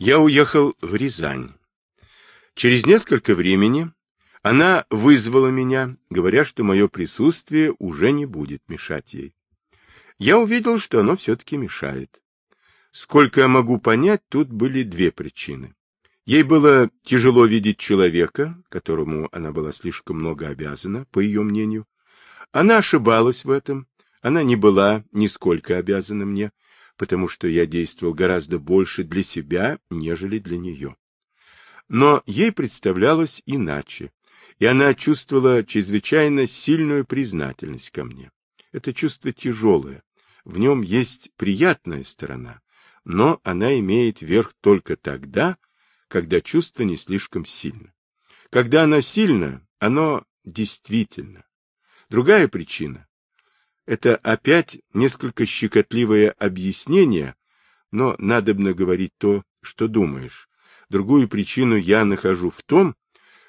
Я уехал в Рязань. Через несколько времени она вызвала меня, говоря, что мое присутствие уже не будет мешать ей. Я увидел, что оно все-таки мешает. Сколько я могу понять, тут были две причины. Ей было тяжело видеть человека, которому она была слишком много обязана, по ее мнению. Она ошибалась в этом, она не была нисколько обязана мне, потому что я действовал гораздо больше для себя, нежели для нее. Но ей представлялось иначе, и она чувствовала чрезвычайно сильную признательность ко мне. Это чувство тяжелое, в нем есть приятная сторона, но она имеет верх только тогда, когда чувство не слишком сильно. Когда оно сильно, оно действительно. Другая причина – это опять несколько щекотливое объяснение, но надобно говорить то, что думаешь. Другую причину я нахожу в том,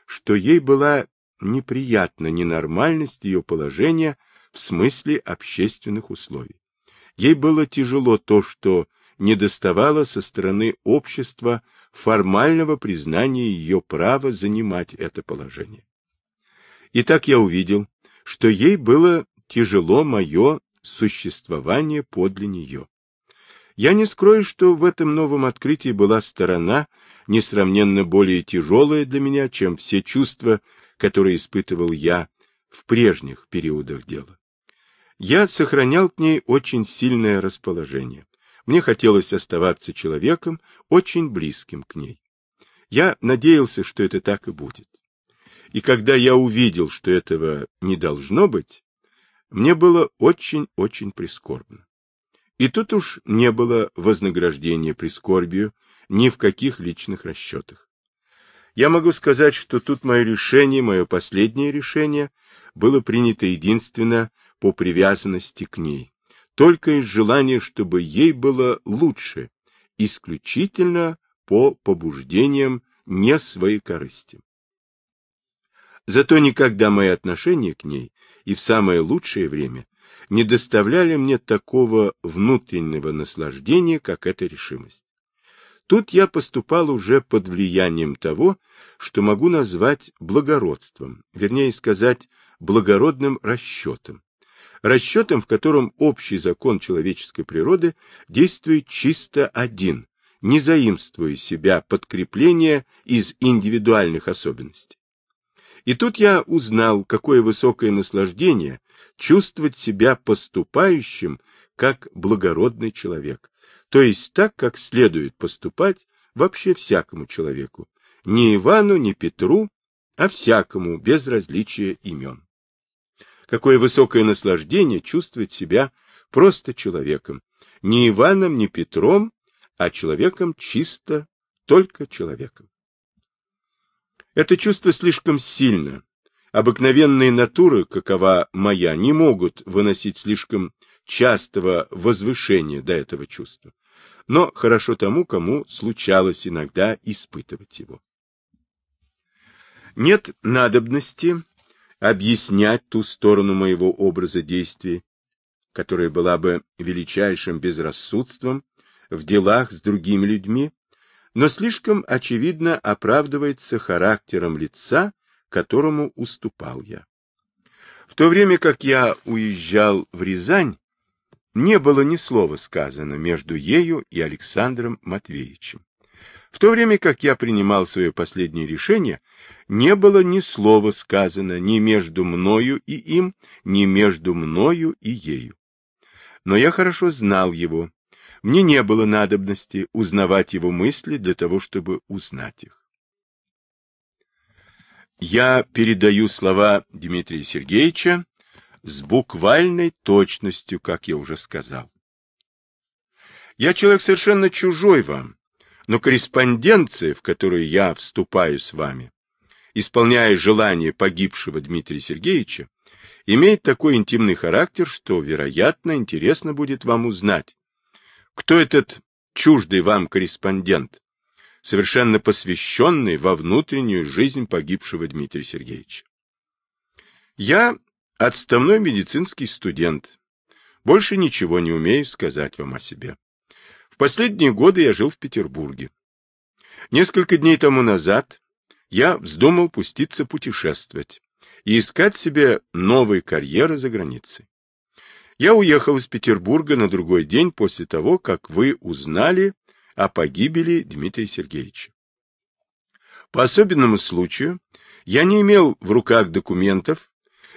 что ей была неприятна ненормальность ее положения в смысле общественных условий. Ей было тяжело то, что недоставало со стороны общества формального признания ее права занимать это положение. И так я увидел, что ей было тяжело мое существование подле нее. Я не скрою, что в этом новом открытии была сторона, несравненно более тяжелая для меня, чем все чувства, которые испытывал я в прежних периодах дела. Я сохранял к ней очень сильное расположение. Мне хотелось оставаться человеком, очень близким к ней. Я надеялся, что это так и будет. И когда я увидел, что этого не должно быть, мне было очень-очень прискорбно. И тут уж не было вознаграждения прискорбию ни в каких личных расчетах. Я могу сказать, что тут мое решение, мое последнее решение, было принято единственно по привязанности к ней, только из желания, чтобы ей было лучше, исключительно по побуждениям не своей корысти. Зато никогда мои отношения к ней и в самое лучшее время не доставляли мне такого внутреннего наслаждения, как эта решимость. Тут я поступал уже под влиянием того, что могу назвать благородством, вернее сказать, благородным расчетом, расчетом, в котором общий закон человеческой природы действует чисто один, не заимствуя себя подкрепления из индивидуальных особенностей. И тут я узнал, какое высокое наслаждение чувствовать себя поступающим как благородный человек, то есть так, как следует поступать вообще всякому человеку, не Ивану, не Петру, а всякому, без различия имен. Какое высокое наслаждение чувствовать себя просто человеком. Не Иваном, не Петром, а человеком чисто, только человеком. Это чувство слишком сильно. Обыкновенные натуры, какова моя, не могут выносить слишком частого возвышения до этого чувства. Но хорошо тому, кому случалось иногда испытывать его. Нет надобности объяснять ту сторону моего образа действий, которая была бы величайшим безрассудством в делах с другими людьми, но слишком очевидно оправдывается характером лица, которому уступал я. В то время как я уезжал в Рязань, не было ни слова сказано между ею и Александром Матвеевичем. В то время как я принимал свое последнее решение, не было ни слова сказано ни между мною и им, ни между мною и ею. Но я хорошо знал его. Мне не было надобности узнавать его мысли для того, чтобы узнать их. Я передаю слова Дмитрия Сергеевича с буквальной точностью, как я уже сказал. Я человек совершенно чужой вам, но корреспонденция, в которую я вступаю с вами, исполняя желание погибшего Дмитрия Сергеевича, имеет такой интимный характер, что, вероятно, интересно будет вам узнать, кто этот чуждый вам корреспондент, совершенно посвященный во внутреннюю жизнь погибшего Дмитрия Сергеевича. Я отставной медицинский студент, больше ничего не умею сказать вам о себе. В последние годы я жил в Петербурге. Несколько дней тому назад я вздумал пуститься путешествовать и искать себе новой карьеры за границей. Я уехал из Петербурга на другой день после того, как вы узнали о погибели Дмитрия Сергеевича. По особенному случаю я не имел в руках документов,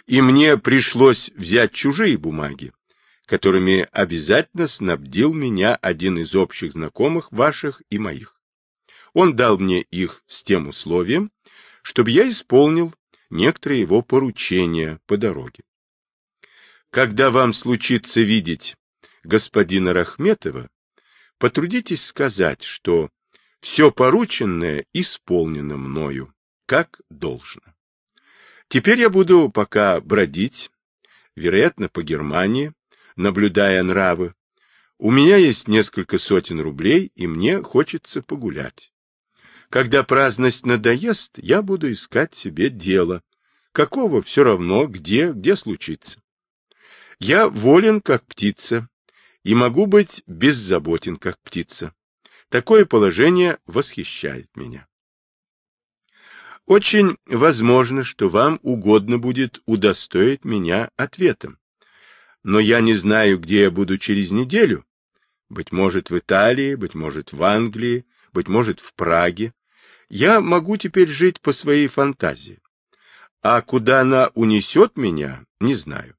и мне пришлось взять чужие бумаги, которыми обязательно снабдил меня один из общих знакомых ваших и моих. Он дал мне их с тем условием, чтобы я исполнил некоторые его поручения по дороге. Когда вам случится видеть господина Рахметова, потрудитесь сказать, что все порученное исполнено мною, как должно. Теперь я буду пока бродить, вероятно, по Германии, наблюдая нравы. У меня есть несколько сотен рублей, и мне хочется погулять. Когда праздность надоест, я буду искать себе дело, какого все равно, где, где случится. Я волен, как птица, и могу быть беззаботен, как птица. Такое положение восхищает меня. Очень возможно, что вам угодно будет удостоить меня ответом. Но я не знаю, где я буду через неделю. Быть может, в Италии, быть может, в Англии, быть может, в Праге. Я могу теперь жить по своей фантазии. А куда она унесет меня, не знаю.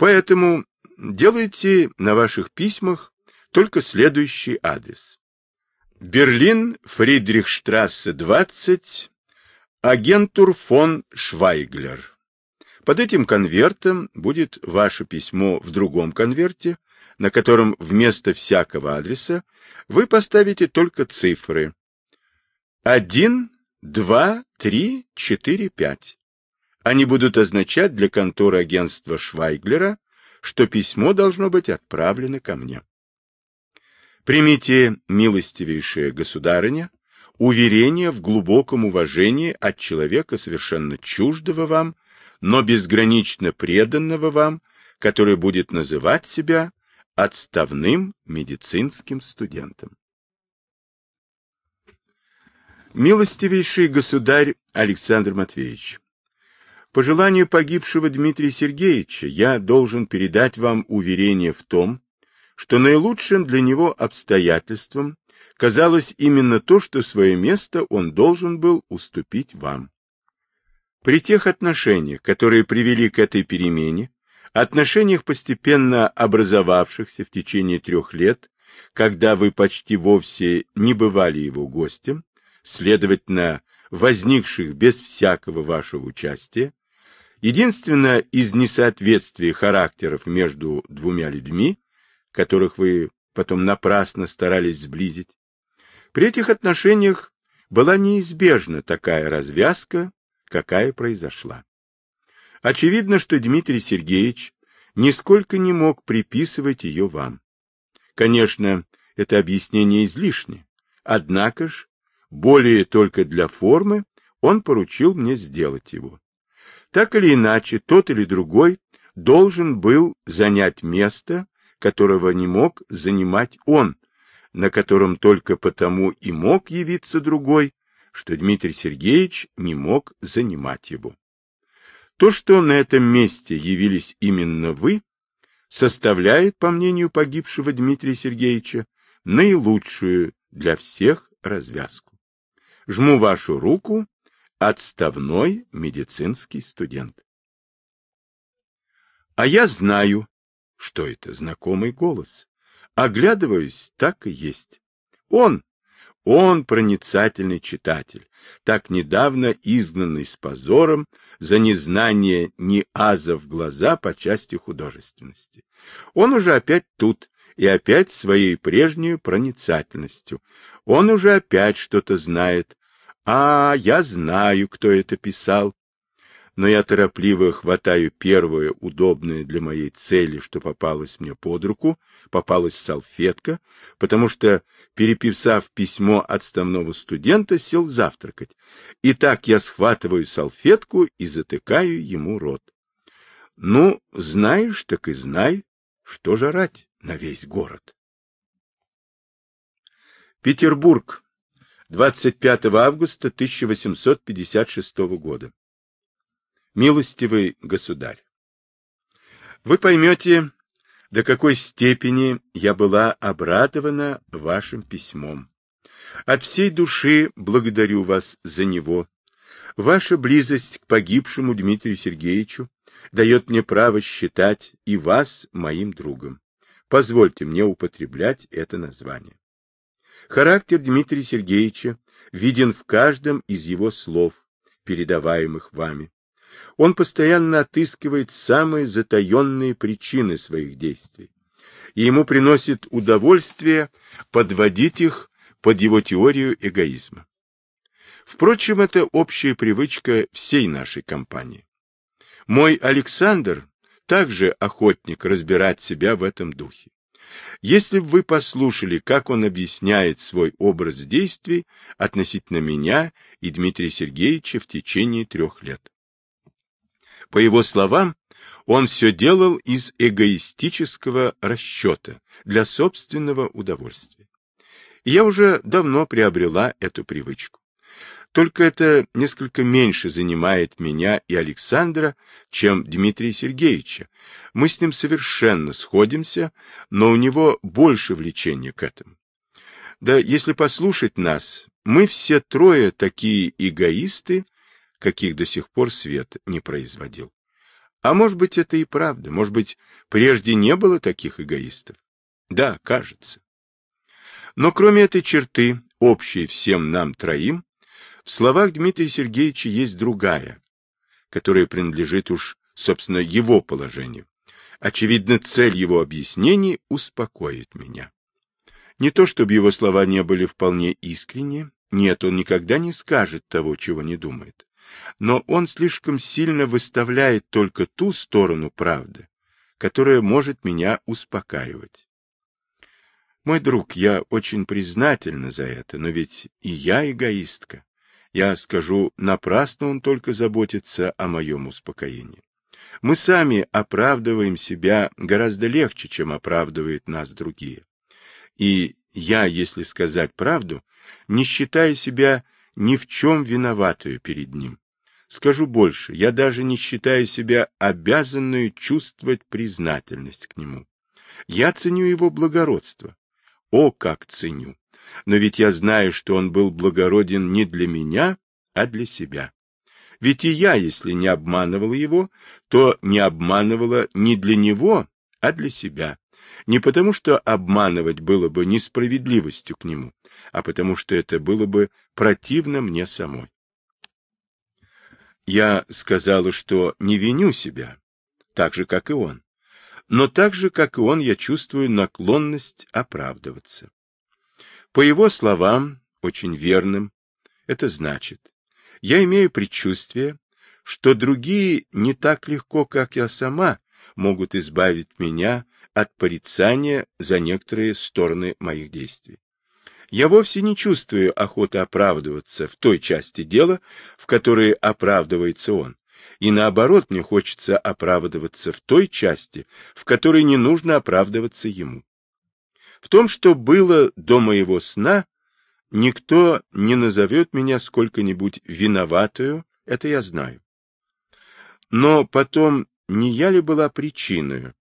Поэтому делайте на ваших письмах только следующий адрес. Берлин, Фридрихштрассе, 20, агентур фон Швайглер. Под этим конвертом будет ваше письмо в другом конверте, на котором вместо всякого адреса вы поставите только цифры 1, 2, 3, 4, 5. Они будут означать для конторы агентства Швайглера, что письмо должно быть отправлено ко мне. Примите, милостивейшая государыня, уверение в глубоком уважении от человека совершенно чуждого вам, но безгранично преданного вам, который будет называть себя отставным медицинским студентом. Милостивейший государь Александр Матвеевич, по желанию погибшего Дмитрия Сергеевича я должен передать вам уверение в том, что наилучшим для него обстоятельством казалось именно то, что свое место он должен был уступить вам. При тех отношениях, которые привели к этой перемене, отношениях, постепенно образовавшихся в течение трех лет, когда вы почти вовсе не бывали его гостем, следовательно, возникших без всякого вашего участия, единственное из несоответствий характеров между двумя людьми которых вы потом напрасно старались сблизить. При этих отношениях была неизбежна такая развязка, какая произошла. Очевидно, что Дмитрий Сергеевич нисколько не мог приписывать ее вам. Конечно, это объяснение излишне, однако ж, более только для формы, он поручил мне сделать его. Так или иначе, тот или другой должен был занять место, которого не мог занимать он, на котором только потому и мог явиться другой, что Дмитрий Сергеевич не мог занимать его. То, что на этом месте явились именно вы, составляет, по мнению погибшего Дмитрия Сергеевича, наилучшую для всех развязку. Жму вашу руку, отставной медицинский студент. А я знаю, что это? Знакомый голос. Оглядываюсь, так и есть. Он, он проницательный читатель, так недавно изгнанный с позором за незнание ни аза в глаза по части художественности. Он уже опять тут, и опять своей прежней проницательностью. Он уже опять что-то знает. А, я знаю, кто это писал но я торопливо хватаю первое удобное для моей цели, что попалось мне под руку, попалась салфетка, потому что, переписав письмо отставного студента, сел завтракать. И так я схватываю салфетку и затыкаю ему рот. Ну, знаешь, так и знай, что жрать на весь город. Петербург. 25 августа 1856 года. Милостивый государь, вы поймете, до какой степени я была обрадована вашим письмом. От всей души благодарю вас за него. Ваша близость к погибшему Дмитрию Сергеевичу дает мне право считать и вас моим другом. Позвольте мне употреблять это название. Характер Дмитрия Сергеевича виден в каждом из его слов, передаваемых вами. Он постоянно отыскивает самые затаенные причины своих действий, и ему приносит удовольствие подводить их под его теорию эгоизма. Впрочем, это общая привычка всей нашей компании. Мой Александр также охотник разбирать себя в этом духе. Если бы вы послушали, как он объясняет свой образ действий относительно меня и Дмитрия Сергеевича в течение трех лет. По его словам, он все делал из эгоистического расчета для собственного удовольствия. я уже давно приобрела эту привычку. Только это несколько меньше занимает меня и Александра, чем Дмитрия Сергеевича. Мы с ним совершенно сходимся, но у него больше влечения к этому. Да если послушать нас, мы все трое такие эгоисты, каких до сих пор свет не производил. А может быть, это и правда. Может быть, прежде не было таких эгоистов. Да, кажется. Но кроме этой черты, общей всем нам троим, словах Дмитрия Сергеевича есть другая, которая принадлежит уж, собственно, его положению. Очевидно, цель его объяснений — успокоить меня. Не то, чтобы его слова не были вполне искренни, нет, он никогда не скажет того, чего не думает. Но он слишком сильно выставляет только ту сторону правды, которая может меня успокаивать. Мой друг, я очень признательна за это, но ведь и я эгоистка. Я скажу, напрасно он только заботится о моем успокоении. Мы сами оправдываем себя гораздо легче, чем оправдывают нас другие. И я, если сказать правду, не считаю себя ни в чем виноватую перед ним. Скажу больше, я даже не считаю себя обязанную чувствовать признательность к нему. Я ценю его благородство. О, как ценю! Но ведь я знаю, что он был благороден не для меня, а для себя. Ведь и я, если не обманывала его, то не обманывала не для него, а для себя. Не потому, что обманывать было бы несправедливостью к нему, а потому, что это было бы противно мне самой. Я сказала, что не виню себя, так же, как и он. Но так же, как и он, я чувствую наклонность оправдываться. По его словам, очень верным, это значит, я имею предчувствие, что другие не так легко, как я сама, могут избавить меня от порицания за некоторые стороны моих действий. Я вовсе не чувствую охоты оправдываться в той части дела, в которой оправдывается он, и наоборот мне хочется оправдываться в той части, в которой не нужно оправдываться ему. В том, что было до моего сна, никто не назовет меня сколько-нибудь виноватую, это я знаю. Но потом, не я ли была причиной,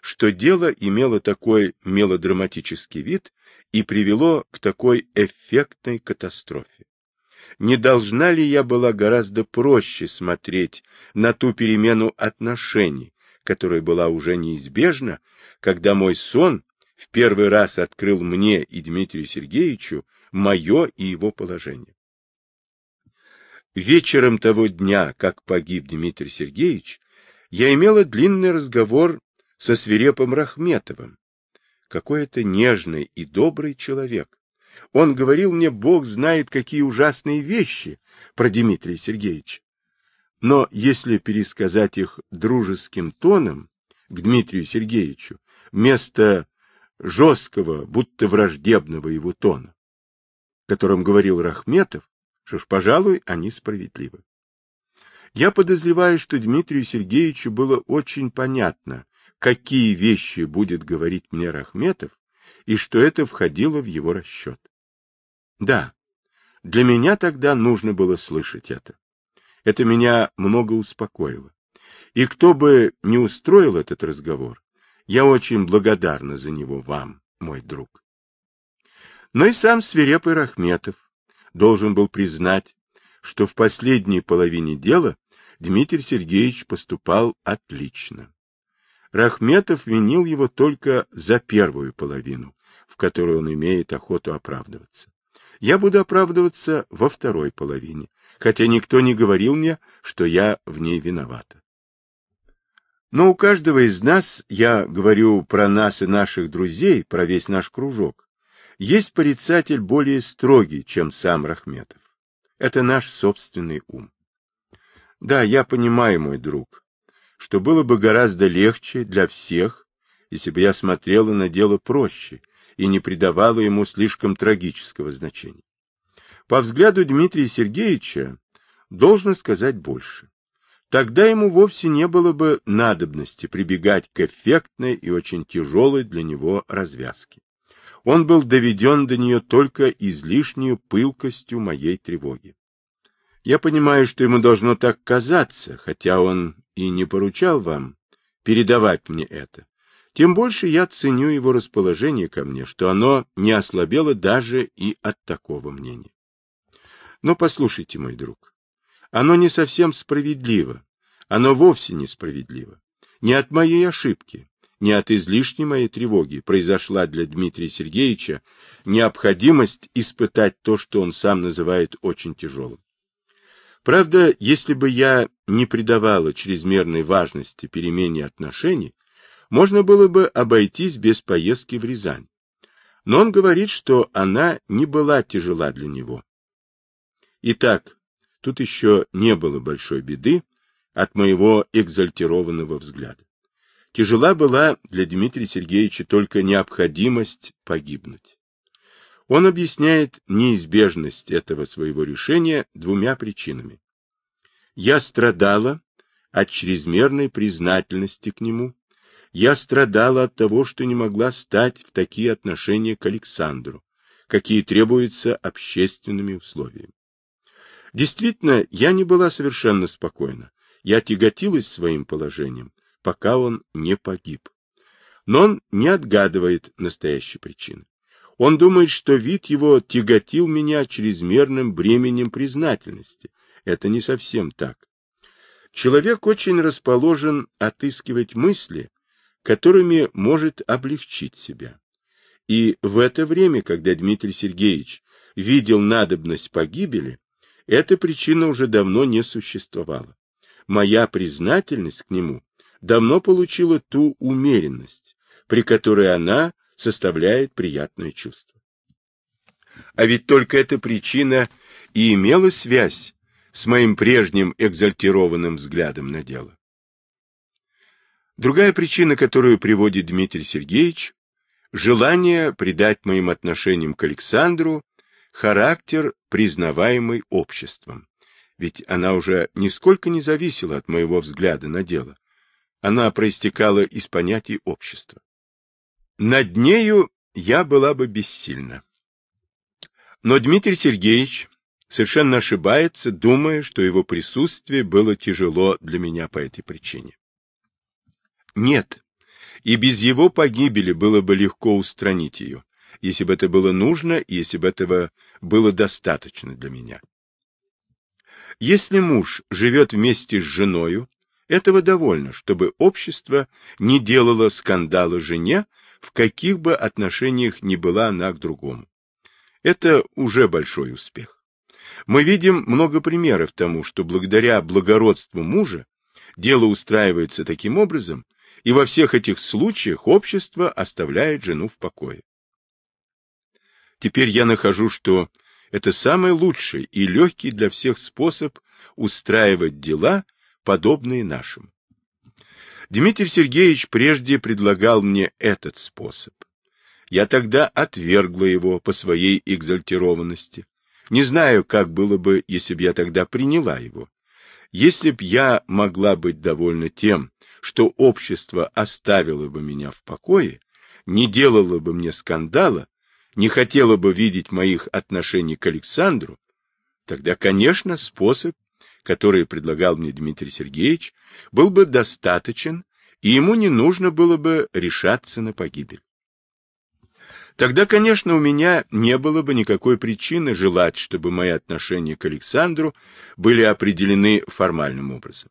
что дело имело такой мелодраматический вид и привело к такой эффектной катастрофе? Не должна ли я была гораздо проще смотреть на ту перемену отношений, которая была уже неизбежна, когда мой сон в первый раз открыл мне и Дмитрию Сергеевичу мое и его положение. Вечером того дня, как погиб Дмитрий Сергеевич, я имела длинный разговор со свирепым Рахметовым. Какой это нежный и добрый человек. Он говорил мне, Бог знает, какие ужасные вещи про Дмитрия Сергеевича. Но если пересказать их дружеским тоном к Дмитрию Сергеевичу, вместо жесткого, будто враждебного его тона, которым говорил Рахметов, что ж, пожалуй, они справедливы. Я подозреваю, что Дмитрию Сергеевичу было очень понятно, какие вещи будет говорить мне Рахметов, и что это входило в его расчет. Да, Для меня тогда нужно было слышать это. Это меня много успокоило. И кто бы не устроил этот разговор, я очень благодарна за него вам, мой друг. Но и сам свирепый Рахметов должен был признать, что в последней половине дела Дмитрий Сергеевич поступал отлично. Рахметов винил его только за первую половину, в которой он имеет охоту оправдываться. Я буду оправдываться во второй половине, хотя никто не говорил мне, что я в ней виновата. Но у каждого из нас, я говорю про нас и наших друзей, про весь наш кружок, есть порицатель более строгий, чем сам Рахметов. Это наш собственный ум. Да, я понимаю, мой друг, что было бы гораздо легче для всех, если бы я смотрела на дело проще и не придавала ему слишком трагического значения. По взгляду Дмитрия Сергеевича, должно сказать больше. Тогда ему вовсе не было бы надобности прибегать к эффектной и очень тяжелой для него развязке. Он был доведен до нее только излишней пылкостью моей тревоги. Я понимаю, что ему должно так казаться, хотя он и не поручал вам передавать мне это. Тем больше я ценю его расположение ко мне, что оно не ослабело даже и от такого мнения. Но послушайте, мой друг, оно не совсем справедливо, оно вовсе не справедливо. Не от моей ошибки, не от излишней моей тревоги произошла для Дмитрия Сергеевича необходимость испытать то, что он сам называет очень тяжелым. Правда, если бы я не придавала чрезмерной важности перемене отношений, можно было бы обойтись без поездки в Рязань. Но он говорит, что она не была тяжела для него. Итак, тут еще не было большой беды от моего экзальтированного взгляда. Тяжела была для Дмитрия Сергеевича только необходимость погибнуть. Он объясняет неизбежность этого своего решения двумя причинами. Я страдала от чрезмерной признательности к нему. Я страдала от того, что не могла стать в такие отношения к Александру, какие требуются общественными условиями. Действительно, я не была совершенно спокойна. Я тяготилась своим положением, пока он не погиб. Но он не отгадывает настоящей причины. Он думает, что вид его тяготил меня чрезмерным бременем признательности. Это не совсем так. Человек очень расположен отыскивать мысли, которыми может облегчить себя. И в это время, когда Дмитрий Сергеевич видел надобность погибели, эта причина уже давно не существовала. Моя признательность к нему давно получила ту умеренность, при которой она составляет приятное чувство. А ведь только эта причина и имела связь с моим прежним экзальтированным взглядом на дело. Другая причина, которую приводит Дмитрий Сергеевич, желание придать моим отношениям к Александру характер, признаваемый обществом. Ведь она уже нисколько не зависела от моего взгляда на дело. Она проистекала из понятий общества. Над нею я была бы бессильна. Но Дмитрий Сергеевич совершенно ошибается, думая, что его присутствие было тяжело для меня по этой причине. Нет, и без его погибели было бы легко устранить ее, если бы это было нужно если бы этого было достаточно для меня. Если муж живет вместе с женою, этого довольно, чтобы общество не делало скандала жене, в каких бы отношениях ни была она к другому. Это уже большой успех. Мы видим много примеров тому, что благодаря благородству мужа дело устраивается таким образом, и во всех этих случаях общество оставляет жену в покое. Теперь я нахожу, что это самый лучший и легкий для всех способ устраивать дела, подобные нашим. Дмитрий Сергеевич прежде предлагал мне этот способ. Я тогда отвергла его по своей экзальтированности. Не знаю, как было бы, если б я тогда приняла его. Если б я могла быть довольна тем, что общество оставило бы меня в покое, не делало бы мне скандала, не хотела бы видеть моих отношений к Александру, Тогда, конечно, способ, который предлагал мне Дмитрий Сергеевич, был бы достаточен, и ему не нужно было бы решаться на погибель. Тогда, конечно, у меня не было бы никакой причины желать, чтобы мои отношения к Александру были определены формальным образом.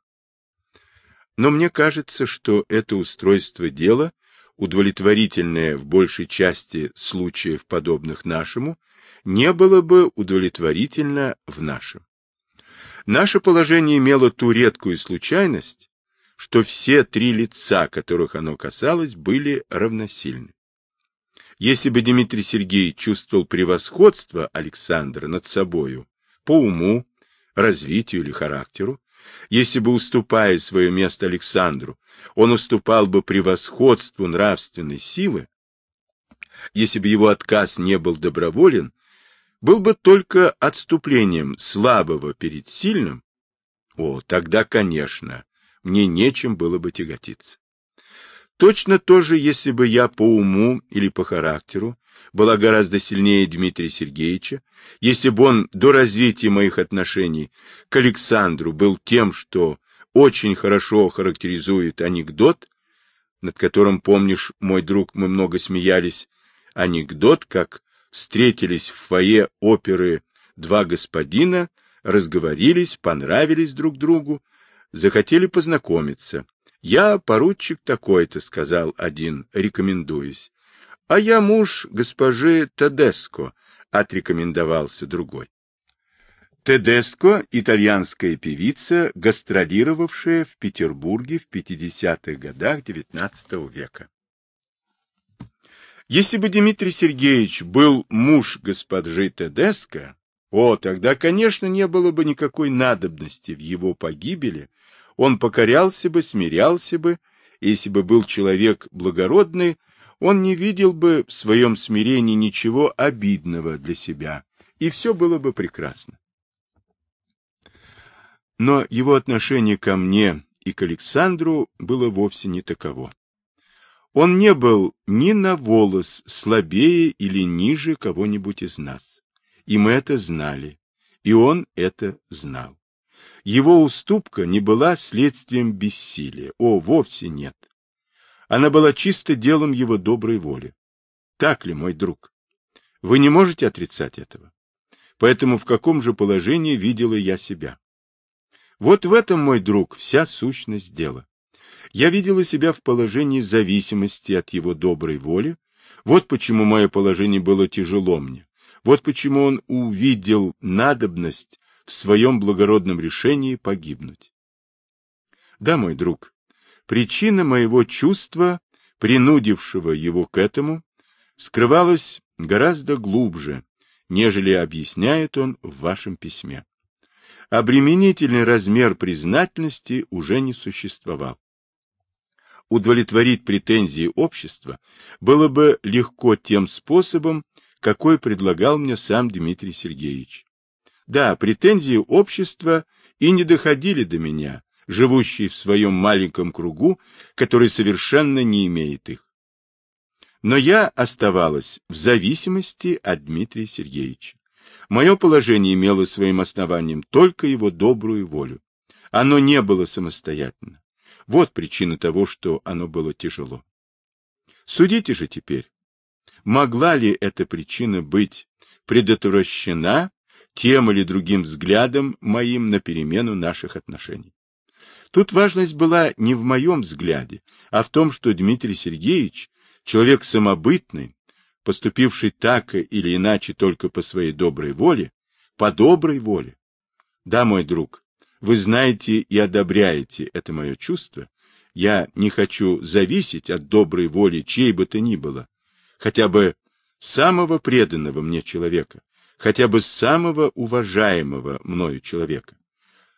Но мне кажется, что это устройство дела, удовлетворительное в большей части случаев, подобных нашему, не было бы удовлетворительно в нашем. Наше положение имело ту редкую случайность, что все три лица, которых оно касалось, были равносильны. Если бы Дмитрий Сергеевич чувствовал превосходство Александра над собою по уму, развитию или характеру, если бы, уступая свое место Александру, он уступал бы превосходству нравственной силы, если бы его отказ не был доброволен, был бы только отступлением слабого перед сильным, о, тогда, конечно, мне нечем было бы тяготиться. Точно то же, если бы я по уму или по характеру была гораздо сильнее Дмитрия Сергеевича, если бы он до развития моих отношений к Александру был тем, что очень хорошо характеризует анекдот, над которым, помнишь, мой друг, мы много смеялись, анекдот, как встретились в фойе оперы два господина, разговорились, понравились друг другу, захотели познакомиться. «Я поручик такой-то», — сказал один, рекомендуясь. «А я муж госпожи Тедеско», — отрекомендовался другой. Тедеско — итальянская певица, гастролировавшая в Петербурге в 50-х годах XIX века. Если бы Дмитрий Сергеевич был муж госпожи Тедеско, о, тогда, конечно, не было бы никакой надобности в его погибели, он покорялся бы, смирялся бы, если бы был человек благородный, он не видел бы в своем смирении ничего обидного для себя, и все было бы прекрасно. Но его отношение ко мне и к Александру было вовсе не таково. Он не был ни на волос слабее или ниже кого-нибудь из нас. И мы это знали, и он это знал. Его уступка не была следствием бессилия, о, вовсе нет. Она была чисто делом его доброй воли. Так ли, мой друг? Вы не можете отрицать этого. Поэтому в каком же положении видела я себя? Вот в этом, мой друг, вся сущность дела. Я видела себя в положении зависимости от его доброй воли. Вот почему мое положение было тяжело мне. Вот почему он увидел надобность в своем благородном решении погибнуть. Да, мой друг, причина моего чувства, принудившего его к этому, скрывалась гораздо глубже, нежели объясняет он в вашем письме. Обременительный размер признательности уже не существовал удовлетворить претензии общества было бы легко тем способом, какой предлагал мне сам Дмитрий Сергеевич. Да, претензии общества и не доходили до меня, живущей в своем маленьком кругу, который совершенно не имеет их. Но я оставалась в зависимости от Дмитрия Сергеевича. Мое положение имело своим основанием только его добрую волю. Оно не было самостоятельно. Вот причина того, что оно было тяжело. Судите же теперь, могла ли эта причина быть предотвращена тем или другим взглядом моим на перемену наших отношений? Тут важность была не в моем взгляде, а в том, что Дмитрий Сергеевич, человек самобытный, поступивший так или иначе только по своей доброй воле, по доброй воле. Да, мой друг, вы знаете и одобряете это мое чувство. Я не хочу зависеть от доброй воли чьей бы то ни было, хотя бы самого преданного мне человека, хотя бы самого уважаемого мною человека,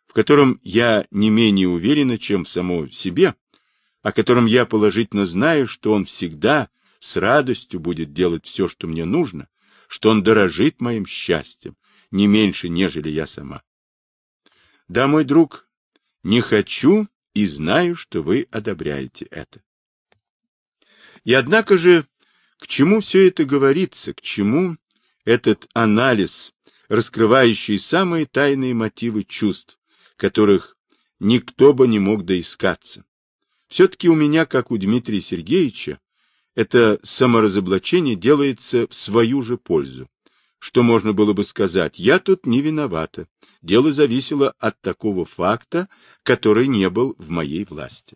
в котором я не менее уверена, чем в самом себе, о котором я положительно знаю, что он всегда с радостью будет делать все, что мне нужно, что он дорожит моим счастьем, не меньше, нежели я сама. Да, мой друг, не хочу и знаю, что вы одобряете это. И однако же, к чему все это говорится, к чему этот анализ раскрывающие самые тайные мотивы чувств, которых никто бы не мог доискаться. Все-таки у меня, как у Дмитрия Сергеевича, это саморазоблачение делается в свою же пользу. Что можно было бы сказать? Я тут не виновата. Дело зависело от такого факта, который не был в моей власти.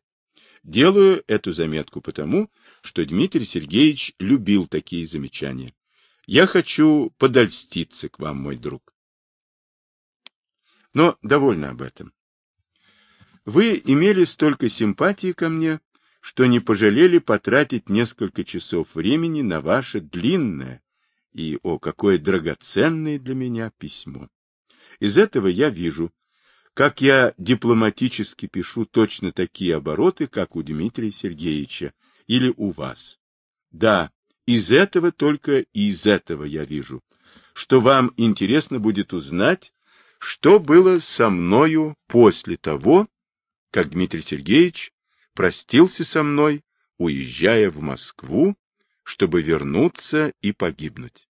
Делаю эту заметку потому, что Дмитрий Сергеевич любил такие замечания. Я хочу подольститься к вам, мой друг. Но довольно об этом. Вы имели столько симпатии ко мне, что не пожалели потратить несколько часов времени на ваше длинное и, о, какое драгоценное для меня письмо. Из этого я вижу, как я дипломатически пишу точно такие обороты, как у Дмитрия Сергеевича или у вас. Да, из этого только и из этого я вижу, что вам интересно будет узнать, что было со мною после того, как Дмитрий Сергеевич простился со мной, уезжая в Москву, чтобы вернуться и погибнуть.